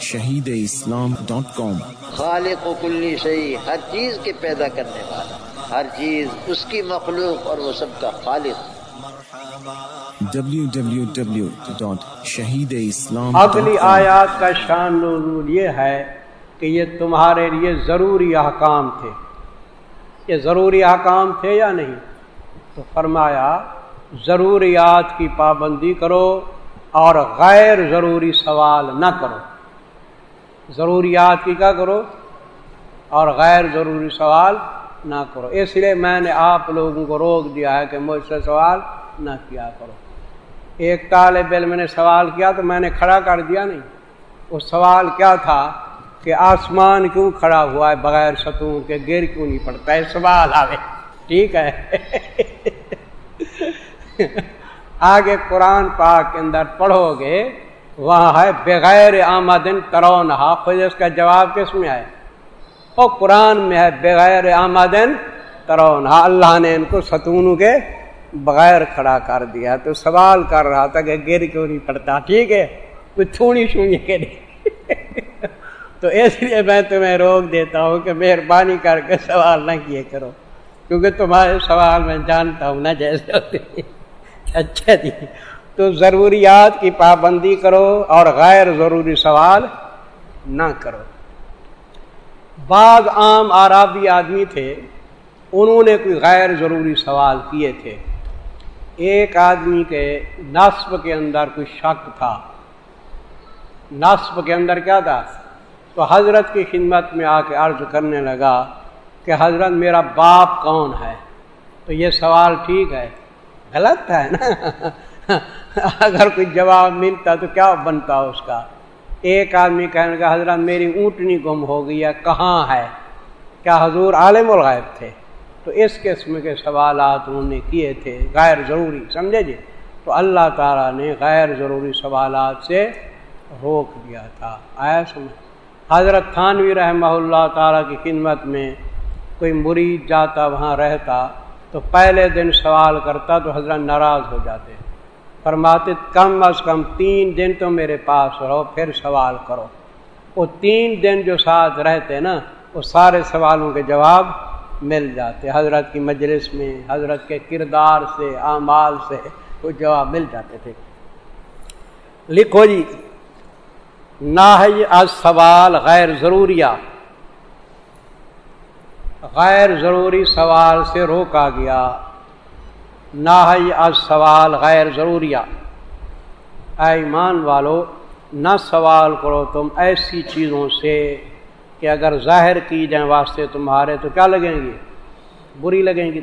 شہید اسلام ڈاٹ کام خالق و کلی شہی ہر چیز کے پیدا کرنے والا ہر چیز اس کی مخلوق اور وہ سب کا خالق۔ شہید اسلام اگلی آیات کا شان نزول یہ ہے کہ یہ تمہارے لیے ضروری احکام تھے۔ یہ ضروری احکام تھے یا نہیں؟ تو فرمایا ضروریات کی پابندی کرو اور غیر ضروری سوال نہ کرو۔ ضروریات کی کیا کرو اور غیر ضروری سوال نہ کرو۔ اس لیے میں نے آپ لوگوں کو روک دیا ہے کہ مجھ سے سوال نہ کیا کرو۔ ایک طالب علم نے سوال کیا تو میں نے کھڑا کر دیا نہیں۔ وہ سوال کیا تھا کہ آسمان کیوں کھڑا ہوا ہے بغیر ستوں کے، گر کیوں نہیں پڑتا؟ ہے سوال آوے۔ ٹھیک ہے۔ آگے قرآن پاک کے اندر پڑھو گے۔ وہاں ہے، بغیر آمدن ترون خود اس کا جواب کس میں آئے او قرآن میں ہے، بغیر آمدن ترون اللہ نے ان کو ستونوں کے بغیر کھڑا کر دیا۔ تو سوال کر رہا تھا کہ گر کیوں نہیں پڑتا؟ ٹھیک ہے کچھ چھوڑی چھوڑی کے نہیں تو اس لیے میں تمہیں روک دیتا ہوں کہ مہربانی کر کے سوال نہ کیے کرو۔ کیونکہ تمہارے سوال میں جانتا ہوں نا جیسے ہوتے۔ اچھا جی۔ تو ضروریات کی پابندی کرو اور غیر ضروری سوال نہ کرو۔ بعض عام آرابی آدمی تھے، انہوں نے کوئی غیر ضروری سوال کیے تھے۔ ایک آدمی کے نصب کے اندر کوئی شک تھا۔ نصب کے اندر کیا تھا؟ تو حضرت کی خدمت میں آ کے عرض کرنے لگا کہ حضرت میرا باپ کون ہے؟ تو یہ سوال ٹھیک ہے۔ غلط ہے نا؟ اگر کوئی جواب ملتا تو کیا بنتا اس کا؟ ایک آدمی کہنے کا حضرت میری اونٹنی گم ہو گئی ہے، کہاں ہے؟ کیا حضور عالم الغائب تھے؟ تو اس قسم کے سوالات انہوں نے کیے تھے، غیر ضروری، سمجھے جی؟ تو اللہ تعالیٰ نے غیر ضروری سوالات سے روک دیا تھا۔ آیا سمجھ؟ حضرت تھانوی رحمہ اللہ تعالیٰ کی خدمت میں کوئی مرید جاتا، وہاں رہتا، تو پہلے دن سوال کرتا تو حضرت ناراض ہو جاتے۔ فرماتے کم از کم تین دن تو میرے پاس رہو، پھر سوال کرو۔ وہ تین دن جو ساتھ رہتے نا، وہ سارے سوالوں کے جواب مل جاتے۔ حضرت کی مجلس میں، حضرت کے کردار سے، اعمال سے وہ جواب مل جاتے تھے۔ لکھو جی نہ از سوال غیر ضروریہ۔ غیر ضروری سوال سے روکا گیا۔ نہ از سوال غیر ضروریہ۔ ایمان والو، نہ سوال کرو تم ایسی چیزوں سے کہ اگر ظاہر کی جائیں واسطے تمہارے تو کیا لگیں گی بری لگیں گی۔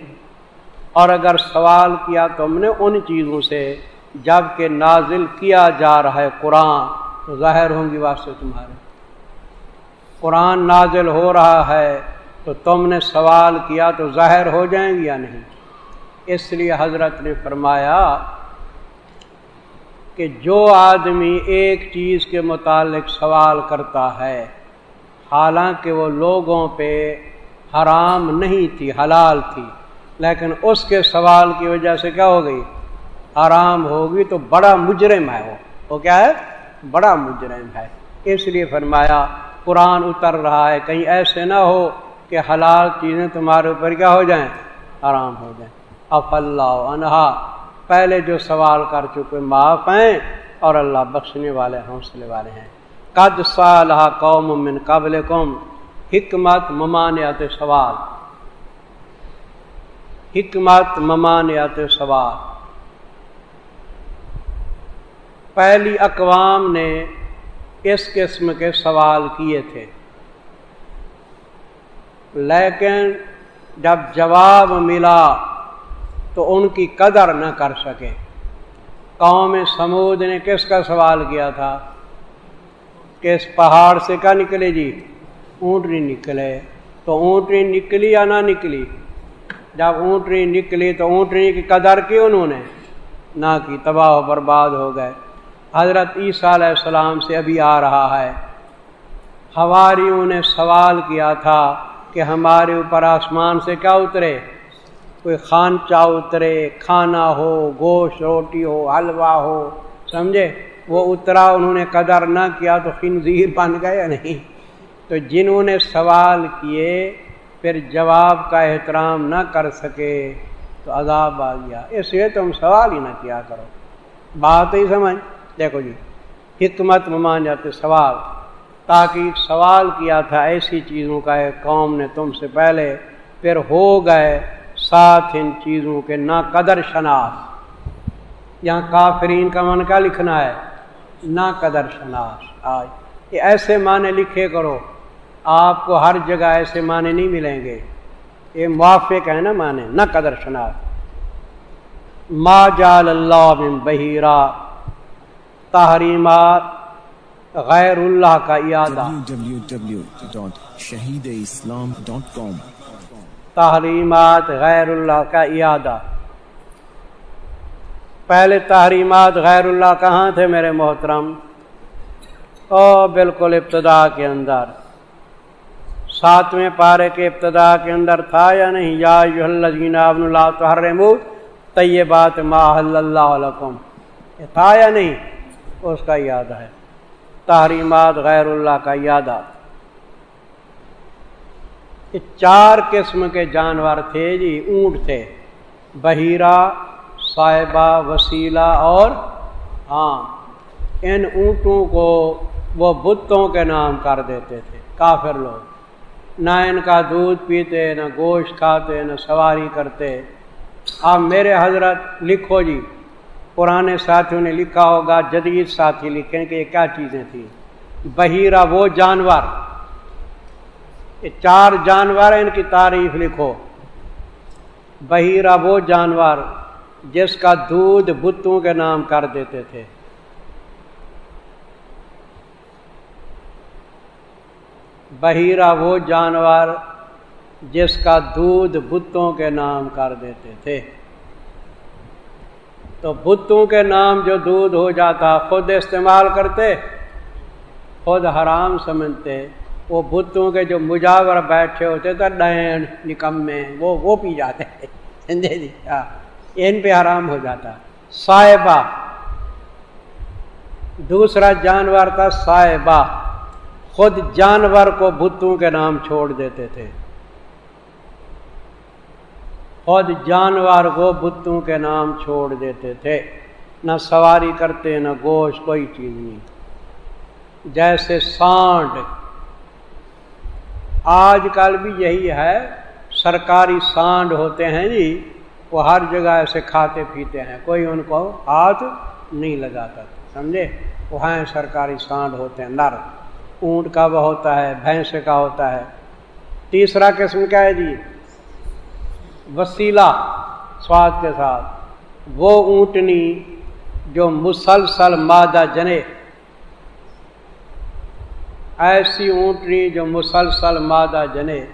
اور اگر سوال کیا تم نے ان چیزوں سے جبکہ نازل کیا جا رہا ہے قرآن، تو ظاہر ہوں گی واسطے تمہارے۔ قرآن نازل ہو رہا ہے تو تم نے سوال کیا تو ظاہر ہو جائیں گی یا نہیں؟ اس لیے حضرت نے فرمایا کہ جو آدمی ایک چیز کے متعلق سوال کرتا ہے، حالانکہ وہ لوگوں پہ حرام نہیں تھی، حلال تھی، لیکن اس کے سوال کی وجہ سے کیا ہو گئی؟ حرام ہوگی تو بڑا مجرم ہے وہ۔ وہ کیا ہے؟ بڑا مجرم ہے۔ اس لیے فرمایا، قرآن اتر رہا ہے، کہیں ایسے نہ ہو کہ حلال چیزیں تمہارے اوپر کیا ہو جائیں؟ آرام ہو جائیں۔ اف اللہ انہا پہلے جو سوال کر چکے، معاف ہیں اور اللہ بخشنے والے، حوصلے والے ہیں۔ قد صالح قوم من قبل قوم حکمت، ممانعت سوال۔ حکمت، ممانعت سوال۔ پہلی اقوام نے اس قسم کے سوال کیے تھے۔ لیکن جب جواب ملا تو ان کی قدر نہ کر سکے۔ قوم سمود نے کس کا سوال کیا تھا؟ کہ اس پہاڑ سے کیا نکلے جی؟ اونٹنی نکلے۔ تو اونٹنی نکلی یا نہ نکلی؟ جب اونٹنی نکلی تو اونٹنی کی قدر کی انہوں نے؟ نہ کی، تباہ و برباد ہو گئے۔ حضرت عیسیٰ علیہ السلام سے ابھی آ رہا ہے۔ ہواریوں نے سوال کیا تھا کہ ہمارے اوپر آسمان سے کیا اترے؟ کوئی خانچہ اترے، کھانا ہو، گوشت، روٹی ہو، حلوہ ہو، سمجھے؟ وہ اترا، انہوں نے قدر نہ کیا تو خنزیر بن گئے یا نہیں؟ تو جنہوں نے سوال کیے، پھر جواب کا احترام نہ کر سکے، تو عذاب آ گیا۔ اس لیے تم سوال ہی نہ کیا کرو۔ بات ہی سمجھ؟ دیکھو جی حکمت مان جاتے سوال۔ تاکہ سوال کیا تھا ایسی چیزوں کا ایک قوم نے تم سے پہلے، پھر ہو گئے ساتھ ان چیزوں کے نہ قدر شناس یہاں کافرین کا من کا لکھنا ہے نہ قدر شناس آج یہ ایسے معنی لکھے کرو آپ کو ہر جگہ ایسے معنی نہیں ملیں گے یہ موافق ہے نا معنی نہ قدر شناس ما جال اللہ بن بحیرہ تحریمات غیر اللہ کا ارادہ تحریمات غیر اللہ کا ارادہ پہلے تحریمات غیر اللہ کہاں تھے میرے محترم؟ او بالکل ابتدا کے اندر۔ ساتویں پارے کے ابتدا کے اندر تھا یا نہیں؟ یا ابن اللہ تحرم طیبات ما اللہ علیکم یہ تھا یا نہیں؟ اس کا یاد ہے۔ تحریمات غیر اللہ کا یادہ یہ چار قسم کے جانور تھے جی اونٹ تھے۔ بحیرہ، صاحبہ، وسیلہ اور ہاں ان اونٹوں کو وہ بتوں کے نام کر دیتے تھے، کافر لوگ۔ نہ ان کا دودھ پیتے، نہ گوشت کھاتے، نہ سواری کرتے۔ اب میرے حضرت لکھو جی پرانے ساتھیوں نے لکھا ہوگا، جدید ساتھی لکھیں کہ یہ کیا چیزیں تھیں۔ بحیرہ وہ جانور چار جانور ان کی تعریف لکھو۔ بحیرہ وہ جانور جس کا دودھ بتوں کے نام کر دیتے تھے۔ بحیرہ وہ جانور جس کا دودھ بتوں کے نام کر دیتے تھے۔ تو بتوں کے نام جو دودھ ہو جاتا، خود استعمال کرتے، خود حرام سمجھتے۔ وہ بتوں کے جو مجاور بیٹھے ہوتے تھے ڈین نکمے وہ وہ پی جاتے سمجھے جی، ہاں۔ ان پہ حرام ہو جاتا۔ صاحبہ۔ دوسرا جانور تھا صاحبہ۔ خود جانور کو بتوں کے نام چھوڑ دیتے تھے۔ خود جانور کو بتوں کے نام چھوڑ دیتے تھے۔ نہ سواری کرتے، نہ گوشت، کوئی چیز نہیں۔ جیسے سانڈ۔ آج کل بھی یہی ہے، سرکاری سانڈ ہوتے ہیں جی وہ ہر جگہ ایسے کھاتے پیتے ہیں، کوئی ان کو ہاتھ نہیں لگاتا، سمجھے؟ وہ ہیں سرکاری سانڈ ہوتے ہیں، نر، اونٹ کا وہ ہوتا ہے، بھینس کا ہوتا ہے۔ تیسرا قسم کیا ہے جی؟ وسیلہ، سواد کے ساتھ۔ وہ اونٹنی جو مسلسل مادہ جنے۔ ایسی اونٹنی جو مسلسل مادہ جنے،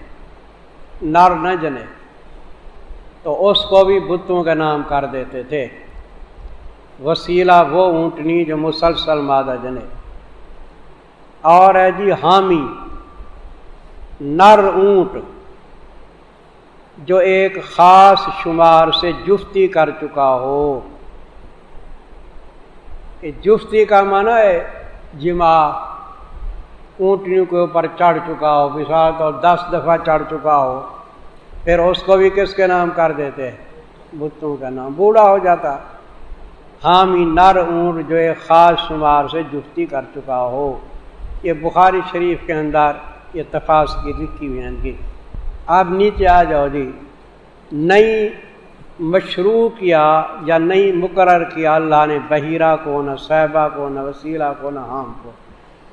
نر نہ جنے، تو اس کو بھی بتوں کا نام کر دیتے تھے۔ وسیلہ وہ اونٹنی جو مسلسل مادہ جنے۔ اور ہے جی حامی، نر اونٹ جو ایک خاص شمار سے جفتی کر چکا ہو۔ جفتی کا معنی ہے جمع اونٹنیوں کے اوپر چڑھ چکا ہو بسات اور دس دفعہ چڑھ چکا ہو، پھر اس کو بھی کس کے نام کر دیتے؟ بتوں کا نام، بوڑھا ہو جاتا۔ حامی نر اونٹ جو ایک خاص شمار سے جفتی کر چکا ہو۔ یہ بخاری شریف کے اندر یہ تفاص کی لکھی ہوئی ہیں۔ آپ نیچے آ جاؤ جی۔ نئی مشروع کیا یا نئی مقرر کیا، اللہ نے بحیرہ کو نہ صحبہ کو نہ وسیلہ کو نہ حام کو۔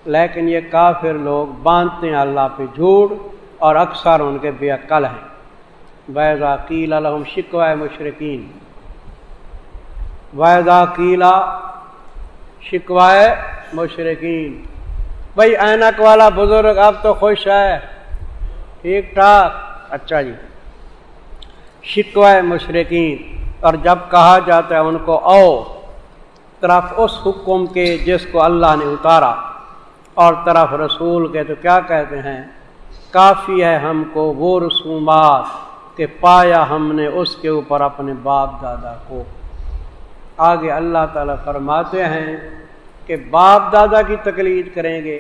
لیکن یہ کافر لوگ باندھتے ہیں اللہ پہ جھوٹ اور اکثر ان کے بے عقل ہیں۔ ویزا قیل الحم شکوائے مشرقین ویزا قیلا شکوائے مشرقین بھائی اینک والا بزرگ اب تو خوش ہے۔ ٹھیک ٹھاک۔ اچھا جی۔ شکوائے مشرقین اور جب کہا جاتا ہے ان کو او طرف اس حکم کے جس کو اللہ نے اتارا۔ اور طرف رسول کے تو کیا کہتے ہیں؟ کافی ہے ہم کو وہ رسومات کہ پایا ہم نے اس کے اوپر اپنے باپ دادا کو۔ آگے اللہ تعالیٰ فرماتے ہیں کہ باپ دادا کی تقلید کریں گے۔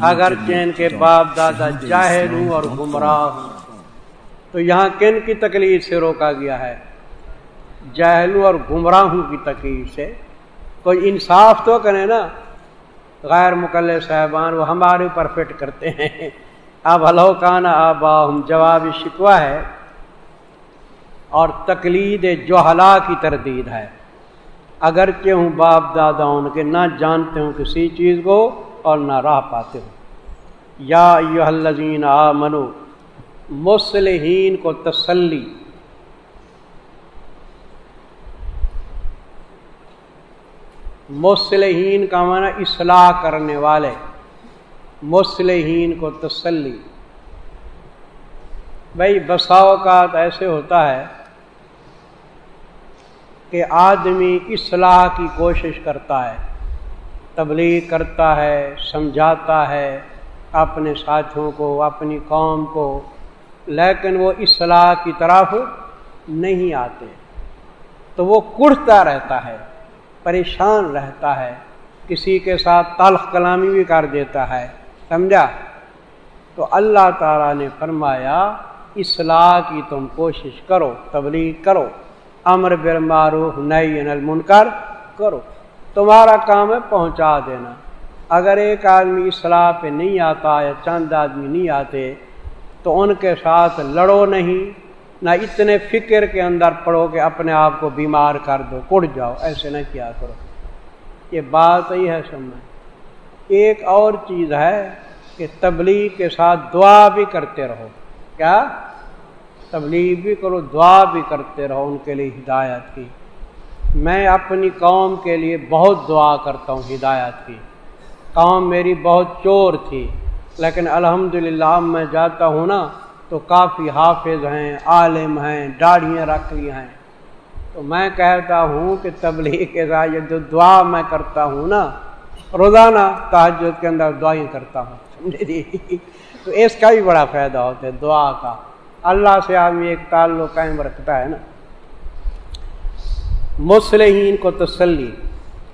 اگر چین کے باپ دادا جاہل ہوں اور گمراہ ہوں تو یہاں کن کی تکلیف سے روکا گیا ہے؟ جہلوں اور گمراہوں کی تکلیف سے۔ کوئی انصاف تو کرے نا؟ غیر مقل صاحبان وہ ہمارے اوپر فٹ کرتے ہیں۔ اب کان آبا، ہم جواب شکوا ہے۔ اور تقلید جوہلا کی تردید ہے۔ اگرچہ ہوں باپ دادا ان کے نہ جانتے ہوں کسی چیز کو اور نہ راہ پاتے ہوں۔ یا یہ الزین آ منو مسلحین کو تسلی۔ مسلحین کا معنی اصلاح کرنے والے۔ مسلحین کو تسلی۔ بھائی بسا اوقات ایسے ہوتا ہے کہ آدمی اصلاح کی کوشش کرتا ہے، تبلیغ کرتا ہے، سمجھاتا ہے اپنے ساتھیوں کو، اپنی قوم کو، لیکن وہ اصلاح کی طرف نہیں آتے۔ تو وہ کڑتا رہتا ہے۔ پریشان رہتا ہے، کسی کے ساتھ تلخ کلامی بھی کر دیتا ہے، سمجھا؟ تو اللہ تعالیٰ نے فرمایا، اصلاح کی تم کوشش کرو، تبلیغ کرو، امر بر معروف نئی المنکر کرو، تمہارا کام ہے پہنچا دینا۔ اگر ایک آدمی اصلاح پہ نہیں آتا یا چند آدمی نہیں آتے، تو ان کے ساتھ لڑو نہیں۔ نہ اتنے فکر کے اندر پڑو کہ اپنے آپ کو بیمار کر دو، کڑ جاؤ، ایسے نہ کیا کرو۔ یہ بات ہی ہے سمجھ۔ ایک اور چیز ہے کہ تبلیغ کے ساتھ دعا بھی کرتے رہو۔ کیا؟ تبلیغ بھی کرو، دعا بھی کرتے رہو، ان کے لیے ہدایت کی۔ میں اپنی قوم کے لیے بہت دعا کرتا ہوں، ہدایت کی۔ قوم میری بہت چور تھی، لیکن الحمدللہ میں جاتا ہوں نا تو کافی حافظ ہیں، عالم ہیں، داڑھیاں رکھ لی ہیں۔ تو میں کہتا ہوں کہ تبلیغ کے ذریعے جو دعا میں کرتا ہوں نا، روزانہ تحجد کے اندر دعائیں کرتا ہوں جی؟ تو اس کا بھی بڑا فائدہ ہوتا ہے دعا کا۔ اللہ سے آدمی ایک تعلق قائم رکھتا ہے نا۔ مسلحین کو تسلی۔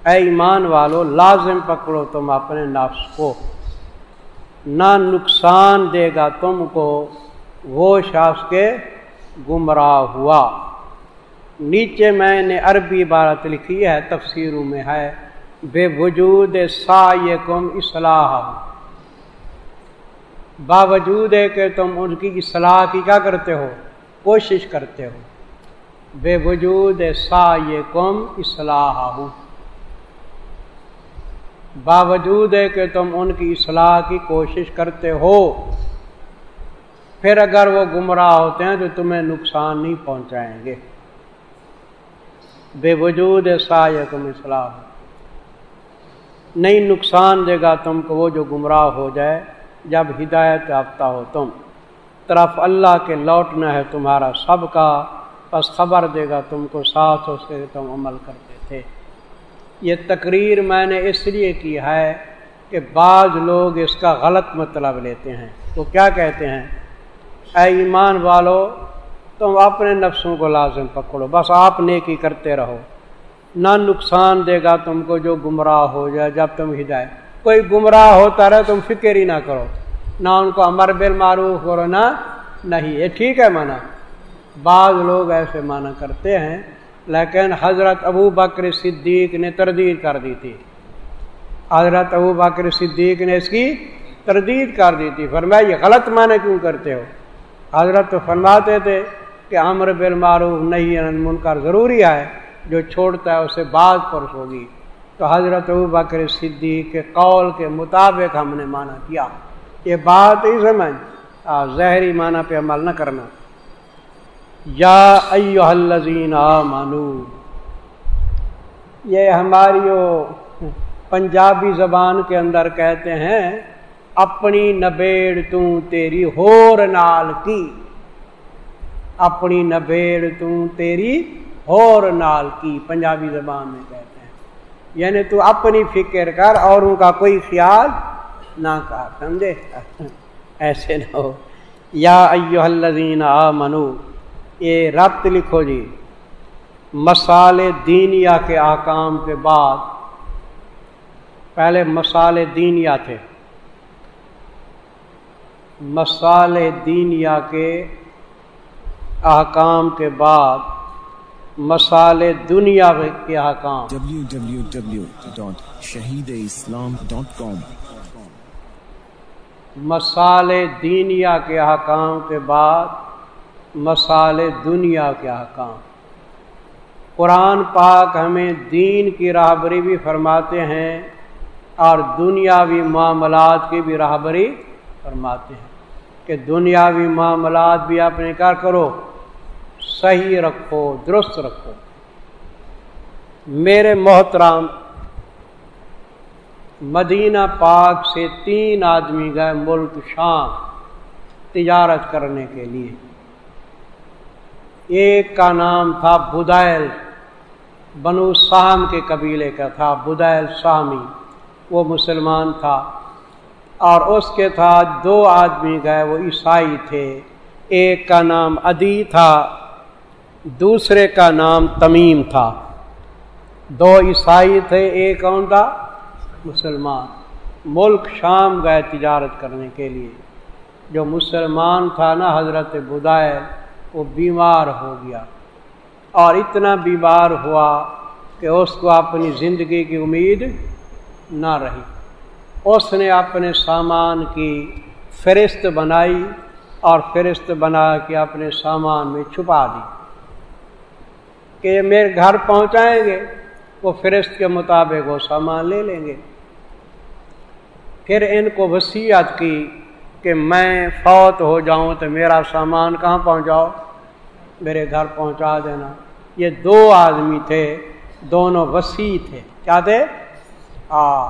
اے ایمان والو، لازم پکڑو تم اپنے نفس کو۔ نہ نقصان دے گا تم کو۔ وہ شخص کے گمراہ ہوا۔ نیچے میں نے عربی عبارت لکھی ہے، تفسیروں میں ہے، بے وجود سا کم اصلاح۔ باوجود ہے کہ تم ان کی اصلاح کی کیا کرتے ہو؟ کوشش کرتے ہو۔ بے وجود سا کم اصلاح۔ باوجود ہے کہ تم ان کی اصلاح کی کوشش کرتے ہو پھر اگر وہ گمراہ ہوتے ہیں تو تمہیں نقصان نہیں پہنچائیں گے۔ بے وجود سا تم اصلاح۔ نہیں نقصان دے گا تم کو وہ جو گمراہ ہو جائے، جب ہدایت یافتہ ہو تم۔ طرف اللہ کے لوٹنا ہے تمہارا سب کا بس خبر دے گا تم کو ساتھ سے تم عمل کرتے تھے۔ یہ تقریر میں نے اس لیے کی ہے کہ بعض لوگ اس کا غلط مطلب لیتے ہیں۔ وہ کیا کہتے ہیں؟ اے ایمان والو، تم اپنے نفسوں کو لازم پکڑو، بس آپ نیکی کرتے رہو۔ نہ نقصان دے گا تم کو جو گمراہ ہو جائے جب تم ہدایت۔ کوئی گمراہ ہوتا رہے تم فکر ہی نہ کرو۔ نہ ان کو امر بل معروف کرو نہ نہیں یہ ٹھیک ہے مانا۔ بعض لوگ ایسے مانا کرتے ہیں، لیکن حضرت ابو بکر صدیق نے تردید کر دی تھی۔ حضرت ابو بکر صدیق نے اس کی تردید کر دی تھی۔ فرمایا، یہ غلط معنی کیوں کرتے ہو؟ حضرت فرماتے تھے کہ امر بالمعروف نہیں منکر ضروری ہے، جو چھوڑتا ہے اسے بعض پرس ہوگی تو حضرت بکر صدیق کے قول کے مطابق ہم نے مانا کیا۔ یہ بات ہی سمجھ زہری معنی پہ عمل نہ کرنا۔ یا ایو الزین مانو یہ ہماری پنجابی زبان کے اندر کہتے ہیں اپنی نبیڑ تو تیری ہور نال کی اپنی نبیڑ تو تیری ہور نال کی پنجابی زبان میں کہتے ہیں یعنی تو اپنی فکر کر اور ان کا کوئی خیال نہ کر سمجھے ایسے نہ ہو یا ایو الذین آمنو یہ ربط لکھو جی مسالے دینیا کے آکام کے بعد پہلے مسالے دینیا تھے مسالے دینیا کے احکام کے بعد مسالے دنیا کے احکام۔ www.shahideislam.com مسالے دینیا کے احکام کے بعد مسالے دنیا کے احکام۔ قرآن پاک ہمیں دین کی راہبری بھی فرماتے ہیں اور دنیاوی معاملات کی بھی راہبری فرماتے ہیں۔ کہ دنیاوی معاملات بھی اپنے کیا کرو، صحیح رکھو، درست رکھو۔ میرے محترام مدینہ پاک سے تین آدمی گئے ملک شام تجارت کرنے کے لیے۔ ایک کا نام تھا بدائل بنو سام کے قبیلے کا تھا بدائل سامی وہ مسلمان تھا۔ اور اس کے تھا دو آدمی گئے، وہ عیسائی تھے۔ ایک کا نام ادی تھا، دوسرے کا نام تمیم تھا۔ دو عیسائی تھے، ایک کون تھا؟ مسلمان۔ ملک شام گئے تجارت کرنے کے لیے۔ جو مسلمان تھا نا، حضرت بدائے وہ بیمار ہو گیا۔ اور اتنا بیمار ہوا کہ اس کو اپنی زندگی کی امید نہ رہی۔ اس نے اپنے سامان کی فہرست بنائی اور فہرست بنا کے اپنے سامان میں چھپا دی کہ یہ میرے گھر پہنچائیں گے، وہ فہرست کے مطابق وہ سامان لے لیں گے۔ پھر ان کو وصیت کی کہ میں فوت ہو جاؤں تو میرا سامان کہاں پہنچاؤ؟ میرے گھر پہنچا دینا۔ یہ دو آدمی تھے، دونوں وسیع تھے۔ کیا تھے؟ آ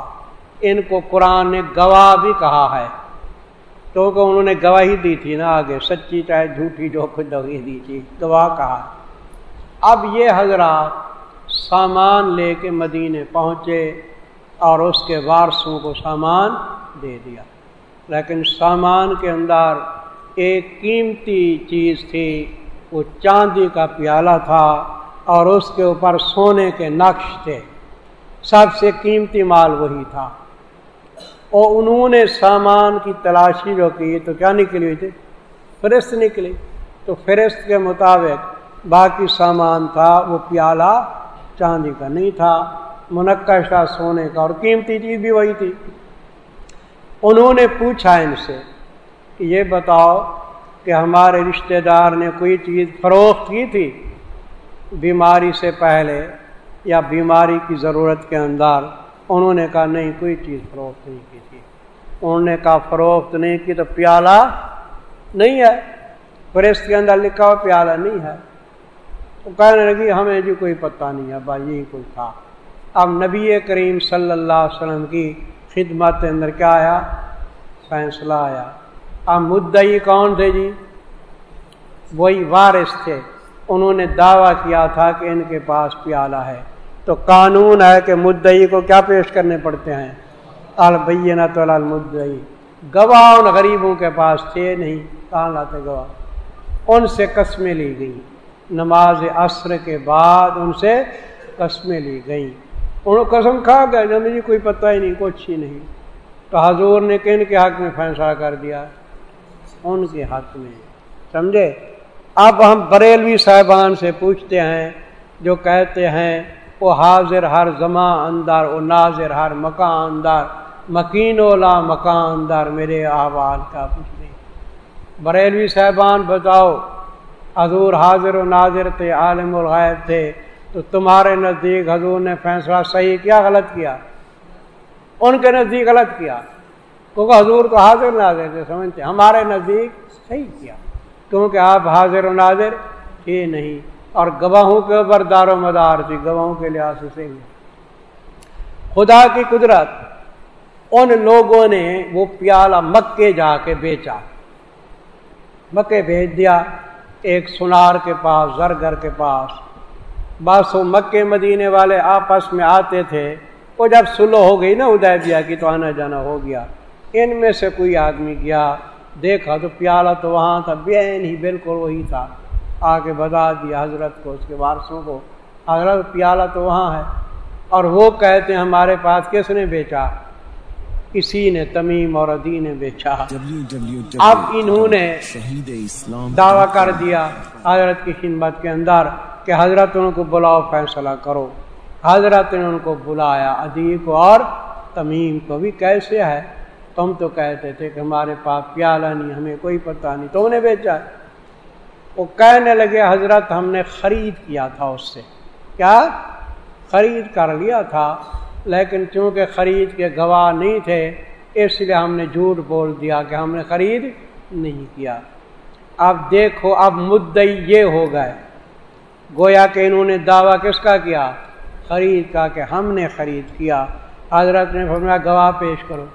ان کو قرآن نے گواہ بھی کہا ہے۔ تو کہ انہوں نے گواہی دی تھی نا آگے، سچی چاہے جھوٹی جو خود گواہی دی تھی، گواہ کہا۔ اب یہ حضرات سامان لے کے مدینے پہنچے اور اس کے وارثوں کو سامان دے دیا۔ لیکن سامان کے اندر ایک قیمتی چیز تھی، وہ چاندی کا پیالہ تھا اور اس کے اوپر سونے کے نقش تھے۔ سب سے قیمتی مال وہی تھا۔ اور انہوں نے سامان کی تلاشی جو کی تو کیا نکلی ہوئی تھی؟ فہرست نکلی۔ تو فہرست کے مطابق باقی سامان تھا، وہ پیالہ چاندی کا نہیں تھا منقشہ سونے کا، اور قیمتی چیز بھی وہی تھی۔ انہوں نے پوچھا ان سے کہ یہ بتاؤ کہ ہمارے رشتہ دار نے کوئی چیز فروخت کی تھی؟ بیماری سے پہلے یا بیماری کی ضرورت کے اندر؟ انہوں نے کہا، نہیں، کوئی چیز فروخت نہیں کی تھی۔ انہوں نے کہا، فروخت نہیں کی تو پیالہ نہیں ہے۔ پریس کے اندر لکھا ہوا پیالہ نہیں ہے۔ تو کہنے لگی، ہمیں جی کوئی پتہ نہیں ہے، بھائی، یہی کوئی تھا۔ اب نبی کریم صلی اللہ علیہ وسلم کی خدمت کے اندر کیا آیا؟ فیصلہ آیا۔ اب مدعی کون تھے جی؟ وہی وارث تھے۔ انہوں نے دعویٰ کیا تھا کہ ان کے پاس پیالہ ہے۔ تو قانون ہے کہ مدعی کو کیا پیش کرنے پڑتے ہیں؟ البینہ المدعی۔ گواہ ان غریبوں کے پاس تھے نہیں، کہاں لاتے گواہ؟ ان سے قسمیں لی گئی نماز عصر کے بعد ان سے قسمیں لی گئیں۔ انہوں قسم کھا گئے جب جی کوئی پتہ ہی نہیں، کچھ ہی نہیں۔ تو حضور نے کن کے حق میں فیصلہ کر دیا؟ ان کے حق میں۔ سمجھے؟ اب ہم بریلوی صاحبان سے پوچھتے ہیں، جو کہتے ہیں وہ حاضر ہر زماں اندر وہ ناظر ہر مکان اندر مکین اولا مکان اندر میرے احوال کا کچھ نہیں۔ بریلوی صاحبان بتاؤ، حضور حاضر و ناظر تھے عالم الغیب تھے، تو تمہارے نزدیک حضور نے فیصلہ صحیح کیا، غلط کیا؟ ان کے نزدیک غلط کیا؟ کیونکہ حضور تو حاضر ناظر تھے، سمجھتے ہمارے نزدیک صحیح کیا۔ کیونکہ آپ حاضر و ناظر تھے نہیں۔ اور گواہوں کے اوپر دار و مدار تھی، گواہوں کے لحاظ سے صحیح خدا کی قدرت، ان لوگوں نے وہ پیالہ مکے جا کے بیچا۔ مکے بھیج دیا، ایک سنار کے پاس، زرگر کے پاس۔ بس وہ مکے مدینے والے آپس میں آتے تھے۔ وہ جب سلو ہو گئی نا ادے دیا کی، تو آنا جانا ہو گیا۔ ان میں سے کوئی آدمی گیا، دیکھا تو پیالہ تو وہاں تھا، بین ہی بالکل وہی تھا۔ آ کے بتا دیا حضرت کو اس کے وارثوں کو۔ حضرت پیالہ تو وہاں ہے۔ اور وہ کہتے ہیں ہمارے پاس کس نے بیچا؟ کسی نے تمیم اور ادی نے بیچا۔ اب انہوں نے دعویٰ کر دیا حضرت کی خدمت کے اندر کہ حضرت ان کو بلاؤ فیصلہ کرو۔ حضرت نے ان کو بلایا ادی کو اور تمیم کو بھی کیسے ہے؟ تم تو کہتے تھے کہ ہمارے پاس پیالہ نہیں ہمیں کوئی پتہ نہیں تم نے بیچا ہے۔ وہ کہنے لگے، حضرت ہم نے خرید کیا تھا اس سے۔ کیا؟ خرید کر لیا تھا، لیکن چونکہ خرید کے گواہ نہیں تھے، اس لیے ہم نے جھوٹ بول دیا کہ ہم نے خرید نہیں کیا۔ اب دیکھو، اب مدئی یہ ہو گئے۔ گویا کہ انہوں نے دعویٰ کس کا کیا؟ خرید کا کہ ہم نے خرید کیا۔ حضرت نے فرمایا، گواہ پیش کرو۔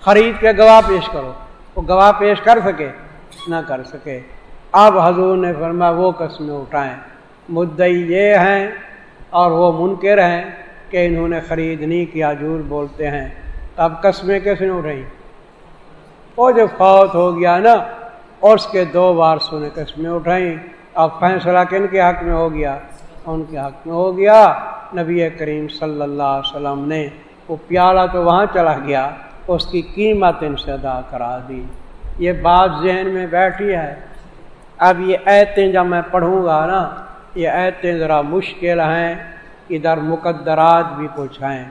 خرید کے گواہ پیش کرو۔ وہ گواہ پیش کر سکے؟ نہ کر سکے۔ اب حضور نے فرمایا وہ قسمیں اٹھائیں۔ مدئی یہ ہیں اور وہ منکر ہیں کہ انہوں نے خرید نہیں کیا، جھوٹ بولتے ہیں۔ اب قسمیں کیسے نہیں اٹھائیں؟ وہ جو فوت ہو گیا نا، اس کے دو بار سونے قسمیں اٹھائیں۔ اب فیصلہ کن کے حق میں ہو گیا؟ ان کے حق میں ہو گیا۔ نبی کریم صلی اللہ علیہ وسلم نے وہ پیالہ تو وہاں چلا گیا، اس کی قیمت ان سے ادا کرا دی۔ یہ بات ذہن میں بیٹھی ہے۔ اب یہ ایتیں جب میں پڑھوں گا نا، یہ ایتیں ذرا مشکل ہیں، ادھر مقدرات بھی کچھ ہیں۔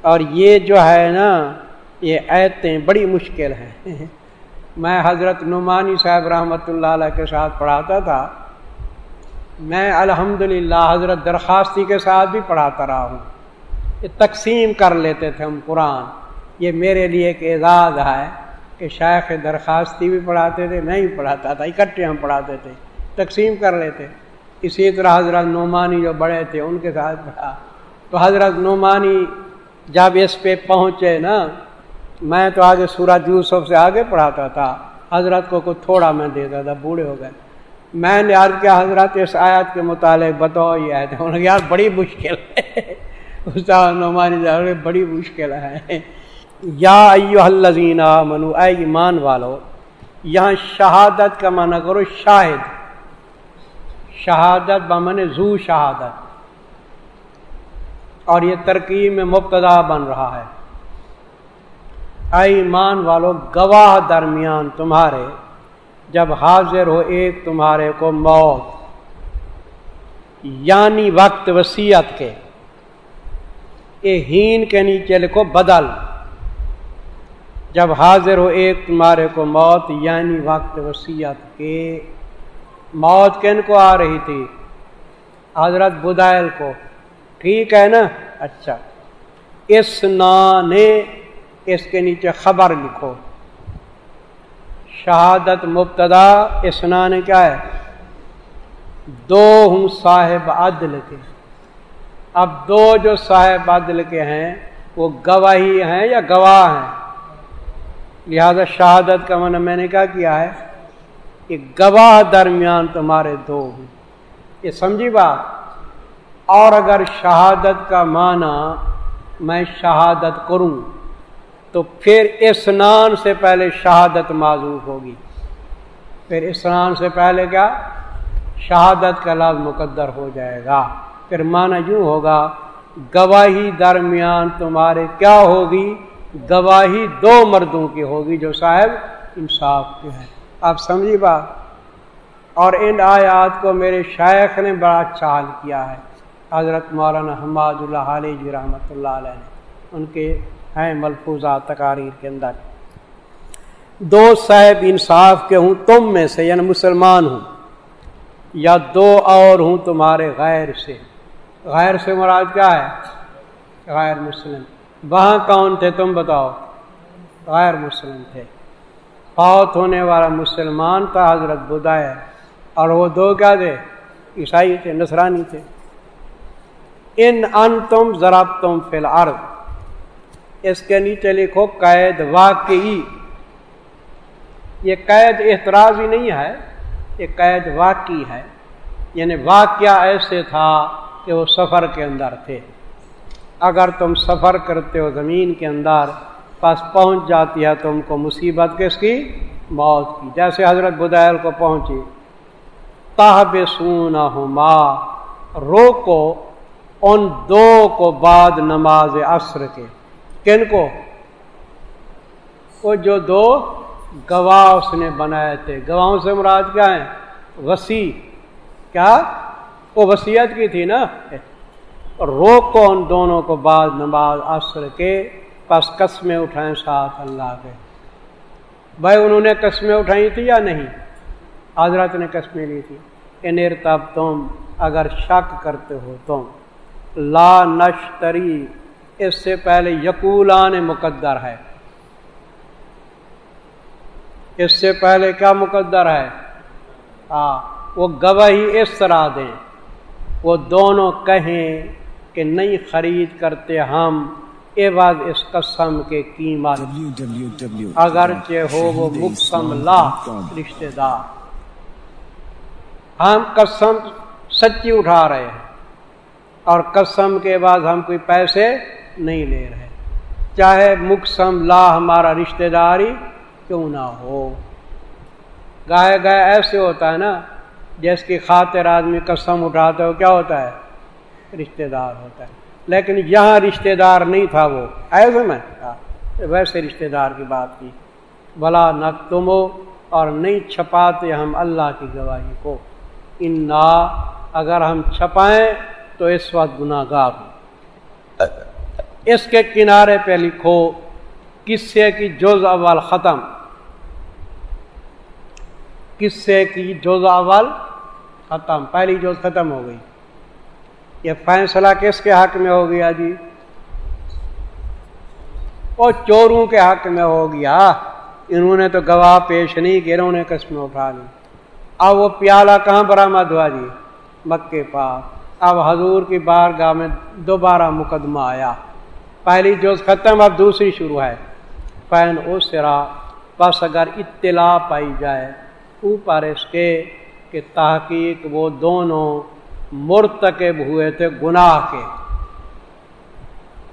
اور یہ جو ہے نا، یہ ایتیں بڑی مشکل ہیں۔ میں حضرت نعمانی صاحب رحمۃ اللہ علیہ کے ساتھ پڑھاتا تھا۔ میں الحمدللہ حضرت درخواستی کے ساتھ بھی پڑھاتا رہا ہوں۔ یہ تقسیم کر لیتے تھے ہم قرآن۔ یہ میرے لیے ایک اعزاز ہے۔ کہ شیخ درخواستی بھی پڑھاتے تھے میں ہی پڑھاتا تھا، اکٹھے ہم پڑھاتے تھے، تقسیم کر لیتے۔ اسی طرح حضرت نعمانی جو بڑے تھے، ان کے ساتھ پڑھا۔ تو حضرت نعمانی جب اس پہ پہنچے نا، میں تو آگے سورج یوسف سے آگے پڑھاتا تھا۔ حضرت کو کچھ تھوڑا میں دیتا تھا، بوڑھے ہو گئے۔ میں نے عرض کیا، حضرت، اس آیات کے متعلق بتاؤ، یہ آئے تھے یار بڑی مشکل ہے۔ استاد نعمانی بڑی مشکل ہے۔ یا ایو الذین منو اے ایمان والو، یہاں شہادت کا معنی کرو شاہد۔ شہادت بمن زو شہادت۔ اور یہ ترکیب میں مبتدا بن رہا ہے۔ اے ایمان والو، گواہ درمیان تمہارے، جب حاضر ہو ایک تمہارے کو موت یعنی وقت وسیعت کے ہین کے نیچے لکھو بدل۔ جب حاضر ہو ایک تمہارے کو موت یعنی وقت وسیعت کے۔ موت کن کو آ رہی تھی؟ حضرت بدائل کو۔ ٹھیک ہے نا؟ اچھا۔ اس نے اس کے نیچے خبر لکھو۔ شہادت مبتدا اسنا نے کیا ہے؟ دو ہوں صاحب عدل کے۔ اب دو جو صاحب عدل کے ہیں، وہ گواہی ہیں یا گواہ ہیں؟ لہذا شہادت کا من میں نے کیا کیا ہے کہ گواہ درمیان تمہارے دو ہوں یہ سمجھی بات؟ اور اگر شہادت کا معنی میں شہادت کروں، تو پھر اسنان سے پہلے شہادت معذوف ہوگی۔ پھر اسنان سے پہلے کیا؟ شہادت کا لفظ مقدر ہو جائے گا۔ پھر معنی یوں ہوگا، گواہی درمیان تمہارے کیا ہوگی؟ گواہی دو مردوں کی ہوگی جو صاحب انصاف کے ہیں۔ آپ سمجھی بات۔ اور ان آیات کو میرے شیخ نے بڑا چال کیا ہے۔ حضرت مولانا حماد اللہ علیہ جی رحمۃ اللہ علیہ نے۔ ان کے ہیں ملفوظہ تقاریر کے اندر۔ دو صاحب انصاف کے ہوں تم میں سے یعنی مسلمان ہوں، یا دو اور ہوں تمہارے غیر سے۔ غیر سے مراد کیا ہے؟ غیر مسلم۔ وہاں کون تھے تم بتاؤ؟ غیر مسلم تھے۔ فوت ہونے والا مسلمان تھا حضرت بدائے اور وہ دو کیا تھے؟ عیسائی تھے، نصرانی تھے۔ ان ان تم ضرب تم فی الارض۔ اس کے نیچے لکھو قید واقعی۔ یہ قید اعتراضی نہیں ہے، یہ قید واقعی ہے۔ یعنی واقعہ ایسے تھا کہ وہ سفر کے اندر تھے۔ اگر تم سفر کرتے ہو زمین کے اندر پس پہنچ جاتی ہے، تم کو مصیبت کس کی؟ موت کی۔ جیسے حضرت بدائل کو پہنچی تاہب سونا روکو ان دو کو بعد نماز عصر کے۔ کن کو؟ وہ جو دو گواہ اس نے بنائے تھے۔ گواہوں سے مراد کیا ہے؟ وسیع۔ کیا؟ وہ وسیعت کی تھی نا؟ روکو ان دونوں کو بعد نماز عصر کے، پس قسمیں اٹھائیں ساتھ اللہ کے۔ بھائی انہوں نے قسمیں اٹھائی تھی یا نہیں؟ حضرت نے قسمیں لی تھی۔ انیر تب تم اگر شک کرتے ہو تم۔ لا نشتری، اس سے پہلے یقولان مقدر ہے۔ اس سے پہلے کیا مقدر ہے؟ ہاں وہ گواہی اس طرح دیں۔ وہ دونوں کہیں کہ نہیں خرید کرتے ہم۔ اے بعد اس قسم کے قیمت۔ اگرچہ ہو وہ مقسم لا رشتے دار۔ ہم قسم سچی اٹھا رہے ہیں۔ اور قسم کے بعد ہم کوئی پیسے نہیں لے رہے۔ چاہے مقسم لا ہمارا رشتے داری کیوں نہ ہو۔ گائے گائے ایسے ہوتا ہے نا جس کی خاطر آدمی قسم اٹھاتا ہو کیا ہوتا ہے؟ رشتے دار ہوتا ہے۔ لیکن یہاں رشتے دار نہیں تھا وہ۔ ایسے میں؟ ویسے رشتے دار کی بات کی۔ بلا نق تم ہو اور نہیں چھپاتے ہم اللہ کی گواہی کو۔ ان اگر ہم چھپائیں تو اس وقت گناہ گار ہوں۔ اس کے کنارے پہ لکھو، قصے کی جز اول ختم۔ قصے کی جز اول ختم۔ پہلی جز ختم ہو گئی۔ یہ فیصلہ کس کے حق میں ہو گیا جی؟ وہ چوروں کے حق میں ہو گیا۔ انہوں نے تو گواہ پیش نہیں کیا، انہوں نے قسم اٹھا لی۔ اب وہ پیالہ کہاں برآمد ہوا جی؟ مکے پاس اب حضور کی بار گاہ میں دوبارہ مقدمہ آیا۔ پہلی جوز ختم، اب دوسری شروع ہے۔ پین او سرا، بس اگر اطلاع پائی جائے، اوپر اس کے کہ تحقیق وہ دونوں مرتکب ہوئے تھے، گناہ کے۔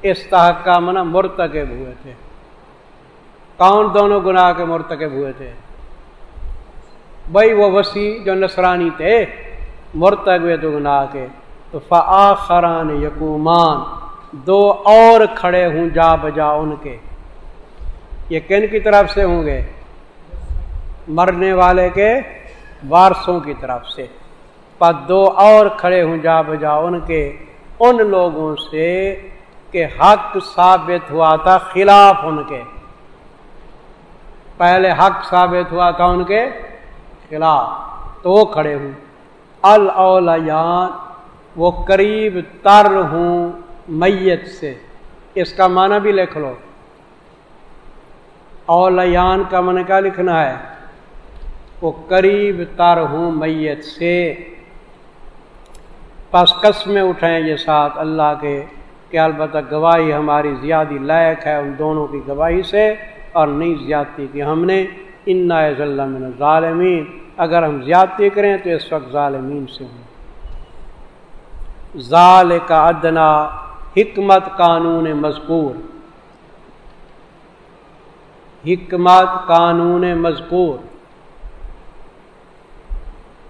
اس تحق کا منع مرتکب ہوئے تھے۔ کون دونوں گناہ کے مرتکب ہوئے تھے؟ بھائی وہ وسیع جو نصرانی تھے، مرتکب ہوئے گناہ کے۔ تو فآخران یقومان دو اور کھڑے ہوں جا بجا ان کے۔ یہ کن کی طرف سے ہوں گے؟ مرنے والے کے وارسوں کی طرف سے۔ پر دو اور کھڑے ہوں جا بجا ان کے، ان لوگوں سے کہ حق ثابت ہوا تھا خلاف ان کے۔ پہلے حق ثابت ہوا تھا ان کے خلاف۔ تو وہ کھڑے ہوں۔ الاولیان وہ قریب تر ہوں میت سے۔ اس کا معنی بھی لکھ لو۔ اولیان کا من کیا لکھنا ہے؟ وہ قریب تر ہوں میت سے۔ پس قسمیں اٹھائیں یہ ساتھ اللہ کے کہ البتہ گواہی ہماری زیادہ لائق ہے ان دونوں کی گواہی سے اور نہیں زیادتی کی ہم نے۔ ان ظلم ظالمین اگر ہم زیادتی کریں تو اس وقت ظالمین سے ہوں۔ ظال کا ادنا، حکمت قانون مذکور۔ حکمت قانون مذکور۔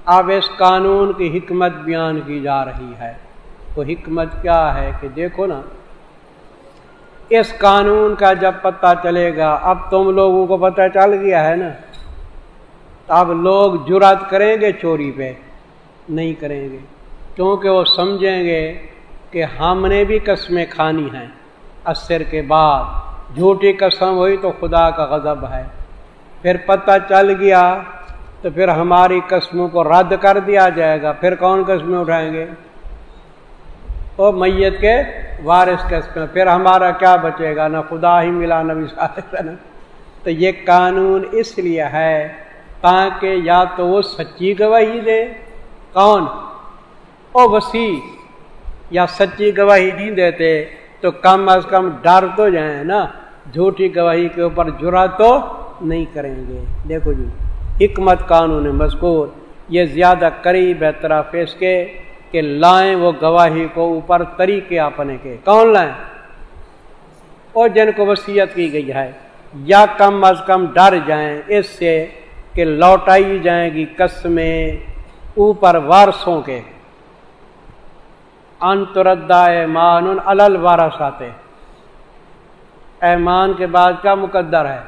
اب اس قانون کی حکمت بیان کی جا رہی ہے۔ تو حکمت کیا ہے کہ دیکھو نا، اس قانون کا جب پتہ چلے گا، اب تم لوگوں کو پتہ چل گیا ہے نا۔ اب لوگ جرات کریں گے چوری پہ، نہیں کریں گے۔ کیونکہ وہ سمجھیں گے کہ ہم نے بھی قسمیں کھانی ہیں۔ عصر کے بعد جھوٹی قسم ہوئی تو خدا کا غضب ہے۔ پھر پتہ چل گیا تو پھر ہماری قسموں کو رد کر دیا جائے گا۔ پھر کون قسمیں اٹھائیں گے؟ وہ میت کے وارث قسمیں۔ پھر ہمارا کیا بچے گا؟ نہ خدا ہی ملا نبی صاحب تو یہ قانون اس لیے ہے تاکہ یا تو وہ سچی گواہی دے۔ کون؟ او وسیع۔ یا سچی گواہی نہیں دیتے تو کم از کم ڈر تو جائیں نا۔ جھوٹی گواہی کے اوپر جرا تو نہیں کریں گے۔ دیکھو جی۔ حکمت قانون مذکور، یہ زیادہ قریب ہے طرف اس کے کہ لائیں وہ گواہی کو اوپر طریقے اپنے کے۔ کون لائیں؟ اور جن کو وصیت کی گئی ہے، یا کم از کم ڈر جائیں اس سے کہ لوٹائی جائیں گی قسمیں اوپر وارسوں کے۔ انتردا ایمان الل وارس ایمان کے بعد کا مقدر ہے؟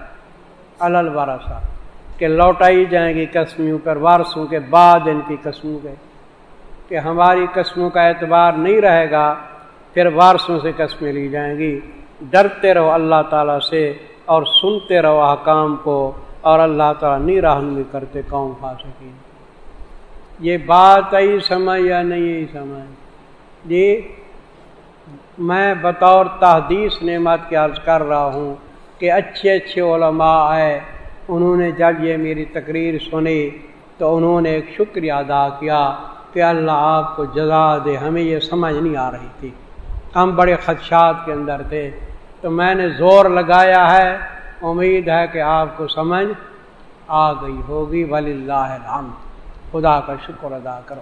الل وارسا کہ لوٹائی جائیں گی قسمیوں پر وارسوں کے بعد ان کی قسموں کے۔ کہ ہماری قسموں کا اعتبار نہیں رہے گا، پھر وارسوں سے قسمیں لی جائیں گی۔ ڈرتے رہو اللہ تعالیٰ سے اور سنتے رہو احکام کو، اور اللہ تعالیٰ نہیں رہنمی کرتے قوم پا سکیں یہ بات آئی سمجھ یا نہیں سمجھ جی میں بطور تحدیث نعمت کے عرض کر رہا ہوں کہ اچھے اچھے علماء آئے۔ انہوں نے جب یہ میری تقریر سنی تو انہوں نے ایک شکریہ ادا کیا کہ اللہ آپ کو جزا دے، ہمیں یہ سمجھ نہیں آ رہی تھی۔ ہم بڑے خدشات کے اندر تھے۔ تو میں نے زور لگایا ہے، امید ہے کہ آپ کو سمجھ آ گئی ہوگی۔ ولی اللہ خدا کا شکر ادا کرو۔